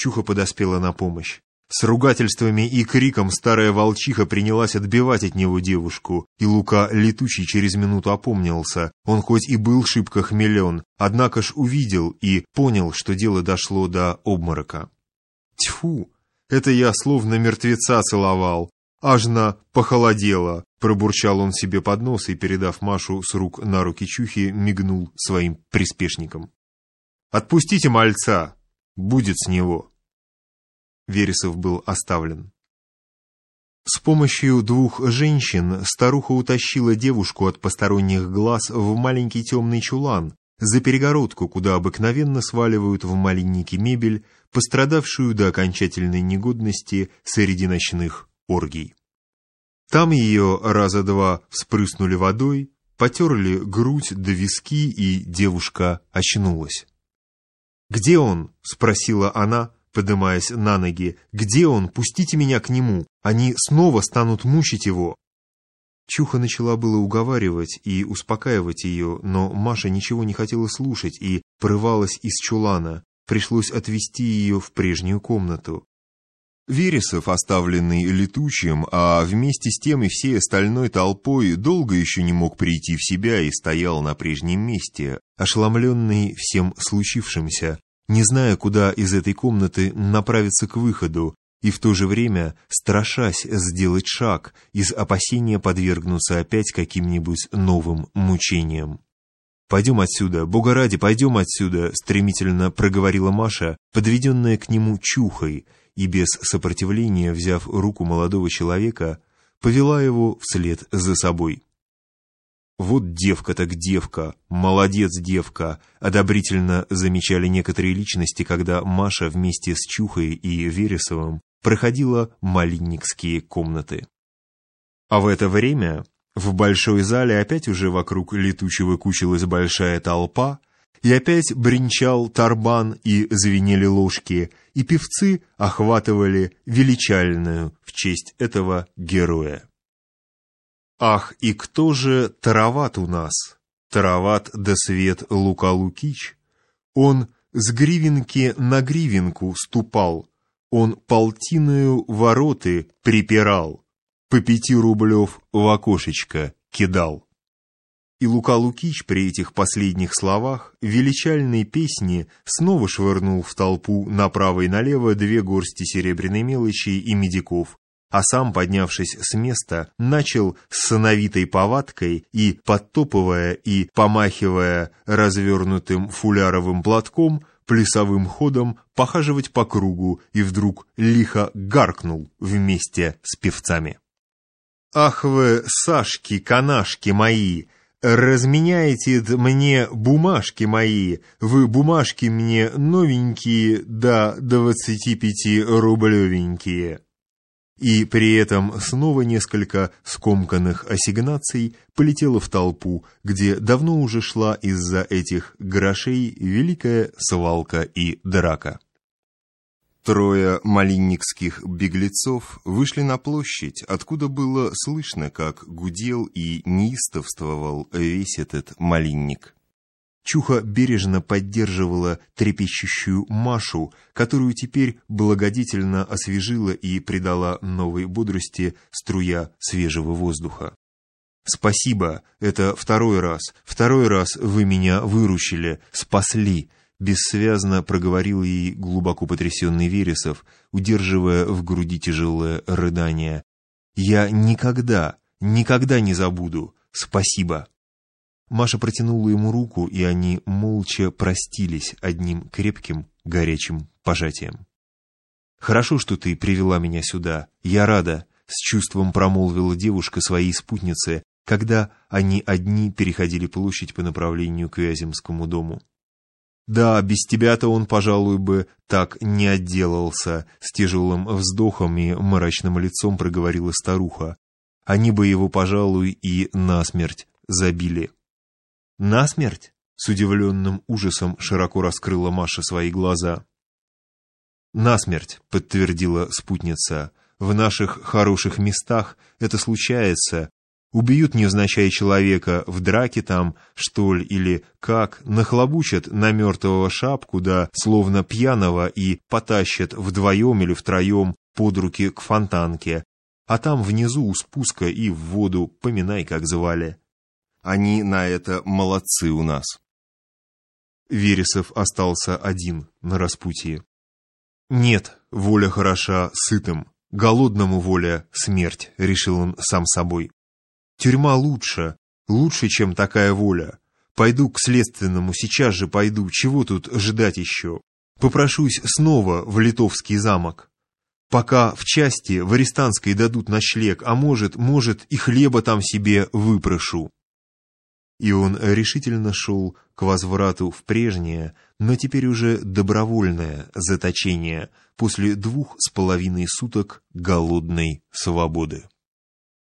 Чуха подоспела на помощь. С ругательствами и криком старая волчиха принялась отбивать от него девушку, и Лука летучий через минуту опомнился. Он хоть и был шибко хмелен, однако ж увидел и понял, что дело дошло до обморока. «Тьфу! Это я словно мертвеца целовал! Ажна похолодело!» Пробурчал он себе под нос и, передав Машу с рук на руки Чухи, мигнул своим приспешникам. «Отпустите мальца! Будет с него!» Вересов был оставлен. С помощью двух женщин старуха утащила девушку от посторонних глаз в маленький темный чулан, за перегородку, куда обыкновенно сваливают в малиннике мебель, пострадавшую до окончательной негодности среди ночных оргий. Там ее раза два вспрыснули водой, потерли грудь до виски, и девушка очнулась. «Где он?» — спросила она, подымаясь на ноги. «Где он? Пустите меня к нему! Они снова станут мучить его!» Чуха начала было уговаривать и успокаивать ее, но Маша ничего не хотела слушать и порывалась из чулана. Пришлось отвести ее в прежнюю комнату. Вересов, оставленный летучим, а вместе с тем и всей остальной толпой, долго еще не мог прийти в себя и стоял на прежнем месте, ошеломленный всем случившимся, не зная, куда из этой комнаты направиться к выходу, и в то же время страшась сделать шаг из опасения подвергнуться опять каким-нибудь новым мучениям. «Пойдем отсюда, Бога ради, пойдем отсюда», стремительно проговорила Маша, подведенная к нему чухой, и без сопротивления, взяв руку молодого человека, повела его вслед за собой. «Вот девка так девка, молодец девка», одобрительно замечали некоторые личности, когда Маша вместе с Чухой и Вересовым проходила малинникские комнаты. А в это время в большой зале опять уже вокруг летучего кучилась большая толпа, и опять бренчал тарбан и звенели ложки, и певцы охватывали величальную в честь этого героя. Ах, и кто же тароват у нас? Тароват да свет Лука Лукич. Он с гривенки на гривенку ступал, он полтиною вороты припирал, по пяти рублев в окошечко кидал. И Лука Лукич при этих последних словах величальной песни снова швырнул в толпу направо и налево две горсти серебряной мелочи и медиков, а сам, поднявшись с места, начал с сыновитой повадкой и, подтопывая и помахивая развернутым фуляровым платком, плясовым ходом похаживать по кругу и вдруг лихо гаркнул вместе с певцами. «Ах вы, Сашки, канашки мои!» Разменяете мне бумажки мои, вы бумажки мне новенькие, да двадцати пяти рублевенькие и при этом снова несколько скомканных ассигнаций полетело в толпу, где давно уже шла из-за этих грошей великая свалка и драка. Трое малинникских беглецов вышли на площадь, откуда было слышно, как гудел и неистовствовал весь этот малинник. Чуха бережно поддерживала трепещущую Машу, которую теперь благодетельно освежила и придала новой бодрости струя свежего воздуха. «Спасибо, это второй раз, второй раз вы меня выручили, спасли», бессвязно проговорил ей глубоко потрясенный Вересов, удерживая в груди тяжелое рыдание. «Я никогда, никогда не забуду. Спасибо». Маша протянула ему руку, и они молча простились одним крепким, горячим пожатием. «Хорошо, что ты привела меня сюда. Я рада», — с чувством промолвила девушка своей спутнице, когда они одни переходили площадь по направлению к Вяземскому дому. «Да, без тебя-то он, пожалуй, бы так не отделался», — с тяжелым вздохом и мрачным лицом проговорила старуха. «Они бы его, пожалуй, и насмерть забили». «Насмерть?» — с удивленным ужасом широко раскрыла Маша свои глаза. «Насмерть», — подтвердила спутница. «В наших хороших местах это случается, Убьют невзначай человека в драке там, что ли, или как, нахлобучат на мертвого шапку, да, словно пьяного, и потащат вдвоем или втроем под руки к фонтанке, а там внизу у спуска и в воду, поминай, как звали. Они на это молодцы у нас. Вересов остался один на распутье. Нет, воля хороша сытым, голодному воля смерть, решил он сам собой. Тюрьма лучше, лучше, чем такая воля. Пойду к следственному, сейчас же пойду, чего тут ждать еще? Попрошусь снова в Литовский замок. Пока в части в Арестанской дадут ночлег, а может, может, и хлеба там себе выпрошу. И он решительно шел к возврату в прежнее, но теперь уже добровольное заточение после двух с половиной суток голодной свободы.